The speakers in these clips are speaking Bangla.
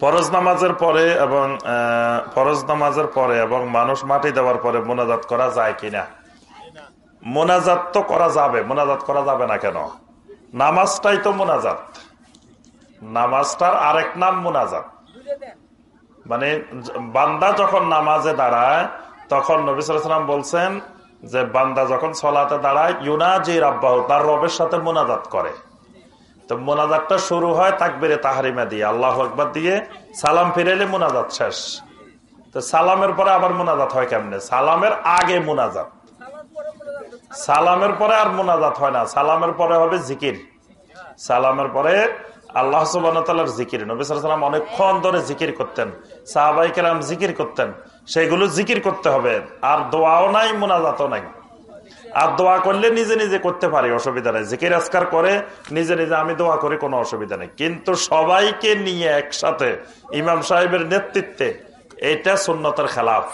ফরজ নামাজের পরে এবং ফরজ নামাজের পরে এবং মানুষ মাটি দেওয়ার পরে মোনাজাত করা যায় কিনা? মোনাজাত তো করা যাবে, মোনাজাত করা যাবে না কেন? নামাজটাই তো মোনাজাত। নামাজটার আরেক নাম মোনাজাত। মানে বান্দা যখন নামাজে দাঁড়ায়, তখন নবিসাম বলছেন যে, বান্দা যখন সলাতে দাঁড়ায় ইউনাজি রাব্বাহ তার রবের সাথে মোনাজাত করে। তো মোনাজাতটা শুরু হয় তাকবিরে তাহারিমা দিয়ে। আল্লাহ একবার দিয়ে সালাম ফিরেলে মোনাজাত শেষ। তো সালামের পরে আবার মোনাজাত হয় কেমনে? সালামের আগে মোনাজাত। সালামের পরে আর মোনাজাত হয় না। সালামের পরে হবে জিকির। সালামের পরে আল্লাহ সুবাহর জিকির। নবিসাম অনেকক্ষণ ধরে জিকির করতেন। সাহাবাই কেরাম জিকির করতেন। সেগুলো জিকির করতে হবে। আর দোয়াও নাই, মোনাজাতও নাই। আর দোয়া করলে নিজে নিজে করতে পারি, অসুবিধা নেই। জিকির, আজকার করে নিজে নিজে আমি দোয়া করি, কোনো অসুবিধা নেই। কিন্তু সবাইকে নিয়ে একসাথে ইমাম সাহেবের নেতৃত্বে এটা সুন্নতের খেলাফ।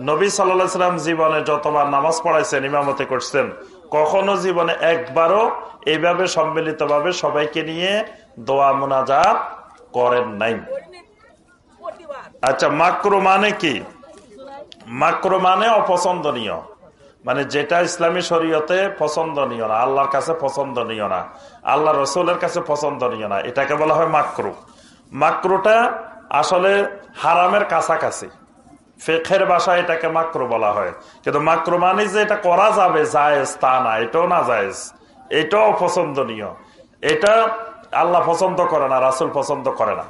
নবী সাল্লাম জীবনে যতবার নামাজ পড়াইছেন, ইমামতে করছেন, কখনো জীবনে একবারও এইভাবে সম্মিলিত ভাবে সবাইকে নিয়ে দোয়া মোনাজাত করেন নাই। আচ্ছা মাক্রো মানে কি? মাক্রো মানে অপছন্দনীয়। মানে যেটা ইসলামী শরীয়তে পছন্দনীয় না, আল্লাহর কাছে পছন্দনীয় না, আল্লাহ রসুলের কাছে পছন্দনীয় না, এটাকে বলা হয় মাকরু। মাকরুটা আসলে হারামের কাছাকাছি। ফেখের বাসা এটাকে মাকরু বলা হয়। কিন্তু মাকরু মানে যে এটা করা যাবে, জায়েজ তা না, এটাও না জায়েজ। এটাও অপছন্দনীয়। এটা আল্লাহ পছন্দ করে না, রাসুল পছন্দ করে না।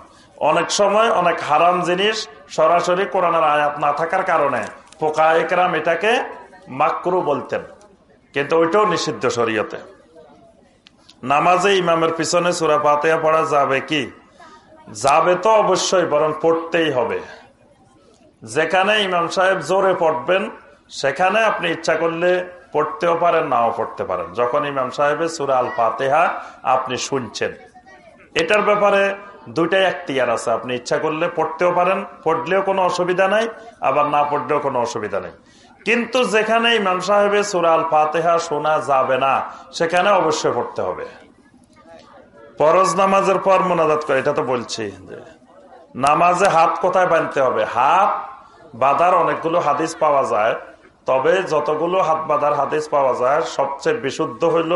অনেক সময় অনেক হারাম জিনিস সরাসরি কোরআনের আয়াত না থাকার কারণে পোকা একরাম এটাকে মাকরু বলতেন। কিন্তু ওইটাও নিষিদ্ধ শরীয়তে। নামাজে ইমামের পিছনে সুরা পাতে পড়া যাবে কি? যাবে তো অবশ্যই, বরং পড়তেই হবে। যেখানে ইমাম সাহেব জোরে পড়বেন, সেখানে আপনি ইচ্ছা করলে পড়তেও পারেন, নাও পড়তে পারেন। যখন ইমাম সাহেবের সুরা আল ফাতেহা আপনি শুনছেন। এটার ব্যাপারে দুইটাই একটিয়ার আছে। আপনি ইচ্ছা করলে পড়তেও পারেন, পড়লেও কোনো অসুবিধা নাই, আবার না পড়লেও কোনো অসুবিধা নেই। কিন্তু যেখানে ইমাম সাহেবের সুরাল ফাতেহা শোনা যাবে না, সেখানে অবশ্যই পড়তে হবে। পরজ নামাজের পর মোনাজাত করে, এটা তো বলছি যে নামাজে হাত কোথায় বাঁধতে হবে? হাত বাঁধার অনেকগুলো হাদিস পাওয়া যায়, তবে যতগুলো হাত বাঁধার হাদিস পাওয়া যায়, সবচেয়ে বিশুদ্ধ হইল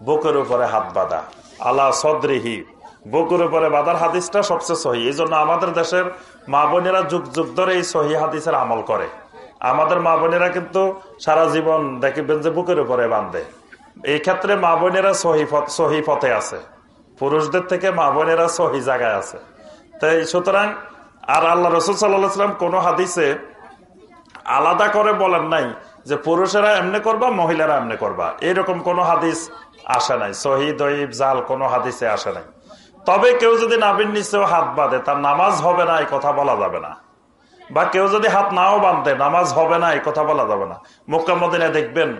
বুকের উপরে হাত বাঁধা। আলা সদরিহি, বুকের উপরে বাঁধার হাদিসটা সবচেয়ে সহি। এই জন্য আমাদের দেশের মা বোনেরা যুগ যুগ ধরে এই সহি হাদিসের আমল করে। আমাদের মা বোনেরা কিন্তু সারা জীবন দেখবেন যে বুকের উপরে বাঁধে। এই ক্ষেত্রে মা বোনেরা সহি পথে আছে। পুরুষদের থেকে মা বোনেরা সহি জায়গায় আছে। তাই সুতরাং আর আল্লাহ রসুল সাল্লাম কোন হাদিসে আলাদা করে বলেন নাই যে পুরুষেরা এমনি করবা, মহিলারা এমনি করবা। এরকম কোন হাদিস আসে নাই। সহি দইব জাল কোন হাদিসে আসে নাই। তবে কেউ যদি নাবিন নিচেও হাত বাঁধে, তার নামাজ হবে না, এই কথা বলা যাবে না। বা কেউ যদি হাত নাও বাঁধে, নামাজ হবে না, এই কথা বলা যাবে না। মুক্কা, মদিনায় দেখবেন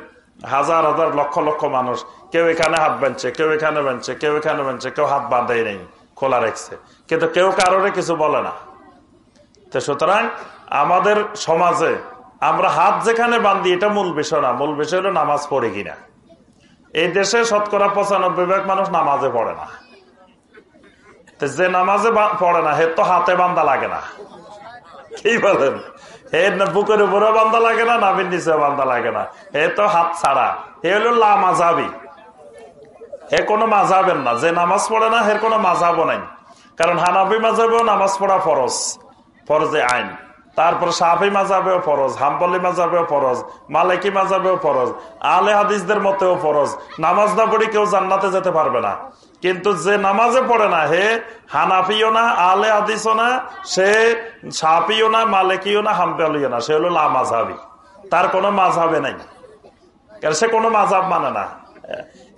হাজার হাজার, লক্ষ লক্ষ মানুষ, কেউ এখানে হাত বাঁধছে, কেউ এখানে বাঁধছে, কেউ এখানে বাঁধছে, কেউ হাত বাঁধেই নেই, খোলা রেখছে। কিন্তু কেউ কারোরে কিছু বলে না। তো সুতরাং আমাদের সমাজে আমরা হাত যেখানে বাঁধি, এটা মূল বিষয় না। মূল বিষয় হলো নামাজ পড়ে কিনা। এই দেশে শতকরা পঁচানব্বই ভাগ মানুষ নামাজে পড়ে না। যে নামাজে পড়ে না হে তো হাতে বান্ধা লাগে না। কি বলেন? হে বুকের উপরেও বান্ধা লাগে না, নাভির নিচেও বান্ধা লাগে না। হে তো হাত ছাড়া। হে হলো লামাজাবি হে কোনো মাঝাবেন না। যে নামাজ পড়ে না, হের কোনো মাঝাবও নাই। কারণ হানাবি মাঝাবেও নামাজ পড়া ফরজ। ফরজে আইন। তারপর সাহাফি মাজাবেও ফরজ হাম্পলি মাজাবেও ফরজ মালিকি মাজাবেও ফরজ আলে হাদিসদের মতেও ফরজ। নামাজ না পড়ি কেউ জান্নাতে যেতে পারবে না। কিন্তু যে নামাজে পড়ে না, হে হানাফিও না আলে হাদিসও না, সে সাফিও না মালিকিও না হাম্পালিও না, সে হলো লামাজাবি তার কোনো মাঝাবে নাই। সে কোনো মাঝাব মানে না।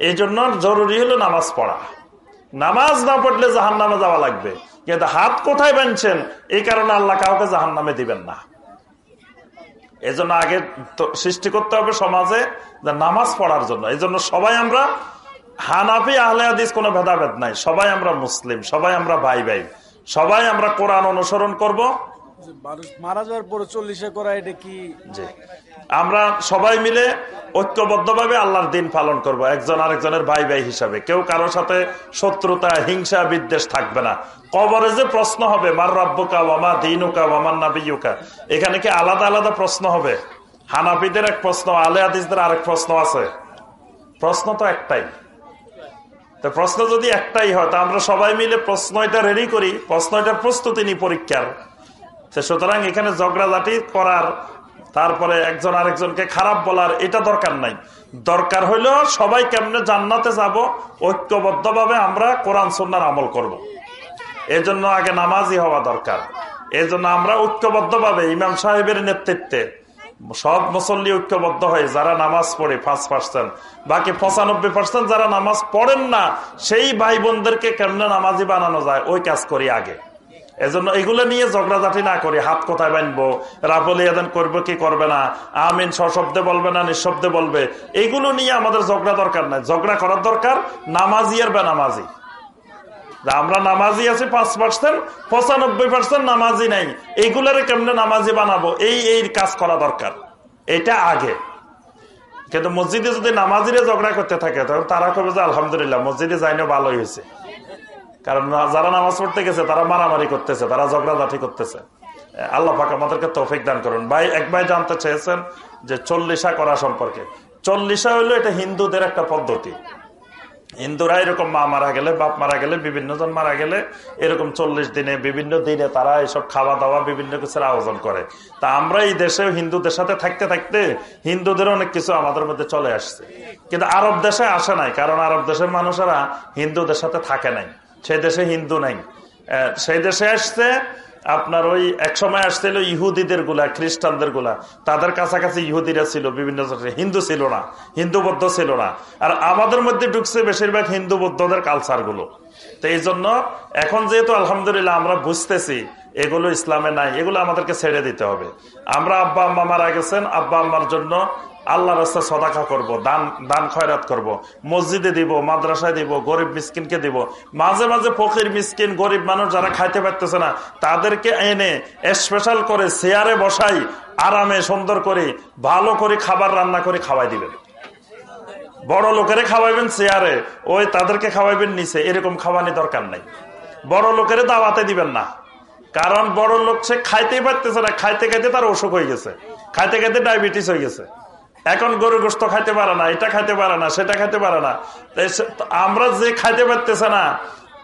এই জন্য জরুরি হলো নামাজ পড়া। নামাজ না পড়লে জাহান নামে যাওয়া লাগবে। কিন্তু হাত কোথায় বানছেন এই কারণে আল্লাহ কাউকে জাহান নামে দিবেন না। এই জন্য আগে সৃষ্টি করতে হবে সমাজে নামাজ পড়ার জন্য। এই জন্য সবাই আমরা হানাফি, আহলে হাদিস কোনো ভেদাভেদ নাই। সবাই আমরা মুসলিম, সবাই আমরা ভাই ভাই সবাই আমরা কোরআন অনুসরণ করব। আমরা সবাই মিলে ঐক্যবদ্ধভাবে আল্লাহর দিন পালন করব, একজন আরেকজনের ভাই ভাই হিসাবে। কেউ কারোর সাথে শত্রুতা, হিংসা, বিদ্বেষ থাকবে না। কবরে যে প্রশ্ন হবে, মার রব্বুকা, ওয়ামা দিনুকা ওয়ামান নাবিয়ুকা, এখানে কি আলাদা আলাদা প্রশ্ন হবে? হানাফিদের এক প্রশ্ন, আলে হাদিসদের আরেক প্রশ্ন আছে। প্রশ্ন তো একটাই। তো প্রশ্ন যদি একটাই হয়, তা আমরা সবাই মিলে প্রশ্ন এটা রেডি করি, প্রশ্ন এটার প্রস্তুতি নি পরীক্ষার। সুতরাং এখানে ঝগড়াঝাটি করার, তারপরে একজন আরেকজনকে খারাপ বলার এটা দরকার নাই। দরকার হইল সবাই কেমনে জান্নাতে যাব, ঐক্যবদ্ধভাবে আমরা কোরআন সন্ন্যার আমল করব। এর জন্য আগে নামাজি হওয়া দরকার। এর জন্য আমরা ঐক্যবদ্ধভাবে ইমাম সাহেবের নেতৃত্বে সব মুসল্লি ঐক্যবদ্ধ হয়ে যারা নামাজ পড়ে পাঁচ পার্সেন্ট, বাকি পঁচানব্বই পার্সেন্ট যারা নামাজ পড়েন না, সেই ভাই বোনদেরকে কেমনে নামাজি বানানো যায়, ওই কাজ করি আগে। এজন্য এগুলো নিয়ে ঝগড়াঝাটি না করি, হাত কোথায় বানবো রাবলি আদান করব কি করবে না? আমিন সশব্দে বলবে না, নিঃশব্দে বলবে? এগুলো নিয়ে আমাদের ঝগড়া দরকার নাই। ঝগড়া করার দরকার নামাজি আর বেনামাজি। আমরা নামাজি আছি পাঁচ পার্সেন্ট, পঁচানব্বই পার্সেন্ট নামাজি নাই। এইগুলারে কেমনে নামাজি বানাবো? এই এই কাজ করা দরকার। এটা আগে। কিন্তু মসজিদে যদি নামাজিরে ঝগড়া করতে থাকে, তখন তারা কবে যে আলহামদুলিল্লাহ, মসজিদে যাইনি ভালোই হয়েছে। কারণ যারা নামাজ পড়তে গেছে, তারা মারামারি করতেছে, তারা ঝগড়াঝাটি করতেছে। আল্লাহ পাক আমাদেরকে তৌফিক দান করুন। ভাই, এক ভাই জানতে চেয়েছেন যে চল্লিশা করা সম্পর্কে। চল্লিশা হইল এটা হিন্দুদের একটা পদ্ধতি। হিন্দুরা এরকম মা মারা গেলে, বাপ মারা গেলে, বিভিন্ন জন মারা গেলে, এরকম চল্লিশ দিনে, বিভিন্ন দিনে তারা এসব খাওয়া দাওয়া বিভিন্ন কিছুর আয়োজন করে। তা আমরা এই দেশে হিন্দুদের সাথে থাকতে থাকতে হিন্দুদের অনেক কিছু আমাদের মধ্যে চলে আসছে। কিন্তু আরব দেশে আসে নাই, কারণ আরব দেশের মানুষেরা হিন্দুদের সাথে থাকে নাই। সেই দেশে হিন্দু নাই। সেই দেশে আসছে আপনার ওই এক সময় আসছিল ইহুদিদেরগুলা, খ্রিস্টানদেরগুলা। তাদের কাছাকাছি ইহুদিরা ছিল, বিভিন্ন হিন্দু ছিল না, হিন্দু বৌদ্ধ ছিল না। আর আমাদের মধ্যে ঢুকছে বেশিরভাগ হিন্দু বৌদ্ধদের কালচারগুলো। তো এই জন্য এখন যেহেতু আলহামদুলিল্লাহ আমরা বুঝতেছি, এগুলো ইসলামে নাই, এগুলো আমাদেরকে ছেড়ে দিতে হবে। আমরা আব্বা আম্মা মারা গেছেন আব্বা আম্মার জন্য আল্লাহ রাস্তা সদাকা করব, দান দান খয়রাত করব, মসজিদে দিব, মাদ্রাসায় দিব, গরিব মিসকিনকে দিব। মাঝে মাঝে ফকির, মিসকিন, গরিব মানুষ যারা খাইতে পারতেছে না, তাদেরকে এনে স্পেশাল করে চেয়ারে বসাই, আরামে সুন্দর করে, ভালো করে খাবার রান্না করে খাওয়াই দিবেন। বড় লোকেরে খাওয়াইবেন চেয়ারে ওই তাদেরকে খাওয়াইবেন নিচে, এরকম খাওয়ানি দরকার নাই। বড় লোকেরে দাওয়াতে দিবেন না। কারণ বড় লোক সে খাইতেই পারতেছে না, খাইতে খাইতে তার অসুখ হয়ে গেছে, খাইতে খাইতে ডায়াবেটিস হয়ে গেছে। এখন গরু গোস্ত খাইতে পারে না, এটা খাইতে পারে না, সেটা খাইতে পারে না। আমরা যে খাইতে পারতেছে না,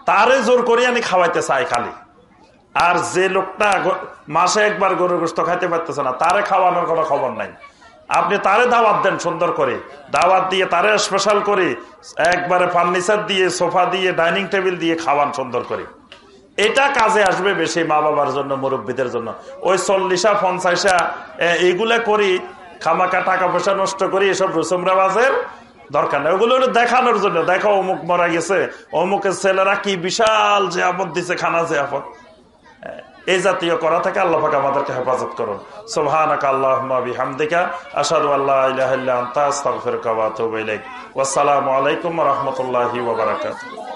তারে জোর করি আমি খাওয়াইতে চাই খালি। আর যে লোকটা মাসে একবার গরু গোস্ত খাইতে পারতেছে না, তারে খাওয়ানোর কোনো খবর নাই। আপনি তারে দাওয়াত দেন সুন্দর করে। দাওয়াত দিয়ে তারে স্পেশাল করে একবারে ফার্নিচার দিয়ে সোফা দিয়ে ডাইনিং টেবিল দিয়ে খাওয়ান সুন্দর করে। এটা কাজে আসবে বেশি মা বাবার জন্য, মুরব্বীদের জন্য। ওই চল্লিশা, পঞ্চাশা এইগুলা করি খামাকা টাকা পয়সা নষ্ট করি এসব রসুমরাবাজের দরকার নেই। ওগুলো দেখানোর জন্য। দেখো, অমুক মরা গেছে। অমুকের ছেলেরা কি বিশাল যে আপদ দিছে, খানা যে আপদ এই জাতীয় করা থেকে আল্লাহ পাক আমাদেরকে হেফাজত করুন। সোহানাক আল্লাহ হামদিকা আসাদু আল্লাহ ওয়াসসালামু আলাইকুম রাহমাতুল্লাহি ওয়া বারাকাতুহু।